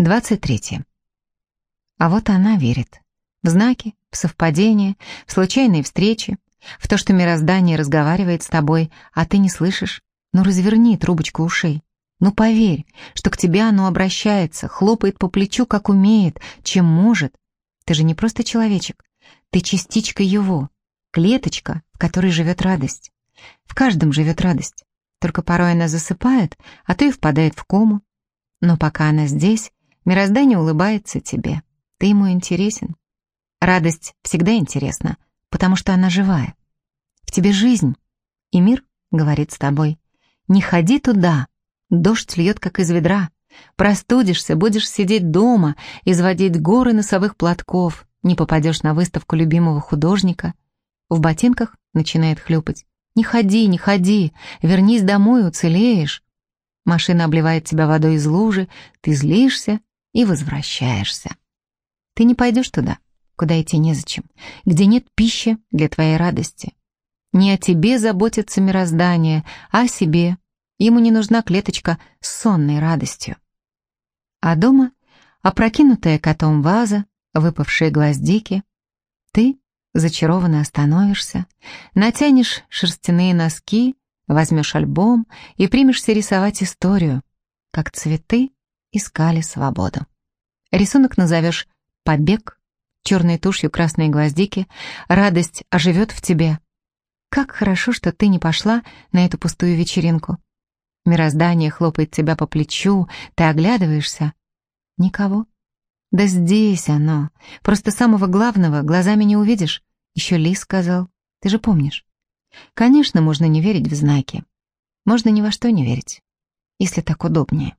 23. А вот она верит. В знаки, в совпадения, в случайные встречи, в то, что мироздание разговаривает с тобой, а ты не слышишь. Ну разверни трубочку ушей. Ну поверь, что к тебе оно обращается, хлопает по плечу, как умеет, чем может. Ты же не просто человечек. Ты частичка его, клеточка, в которой живет радость. В каждом живет радость. Только порой она засыпает, а и впадает в кому. Но пока она здесь, Мироздание улыбается тебе. Ты ему интересен. Радость всегда интересна, потому что она живая. В тебе жизнь, и мир говорит с тобой. Не ходи туда, дождь льет, как из ведра. Простудишься, будешь сидеть дома, изводить горы носовых платков, не попадешь на выставку любимого художника. В ботинках начинает хлюпать. Не ходи, не ходи, вернись домой, уцелеешь. Машина обливает тебя водой из лужи, ты злишься, и возвращаешься. Ты не пойдешь туда, куда идти незачем, где нет пищи для твоей радости. Не о тебе заботится мироздание, а о себе. Ему не нужна клеточка с сонной радостью. А дома опрокинутая котом ваза, выпавшие гвоздики. Ты зачарованно остановишься, натянешь шерстяные носки, возьмешь альбом и примешься рисовать историю, как цветы искали свободу. Рисунок назовешь «Побег», черной тушью красные гвоздики, радость оживет в тебе. Как хорошо, что ты не пошла на эту пустую вечеринку. Мироздание хлопает тебя по плечу, ты оглядываешься. Никого. Да здесь оно. Просто самого главного глазами не увидишь. Еще Лис сказал. Ты же помнишь. Конечно, можно не верить в знаки. Можно ни во что не верить, если так удобнее.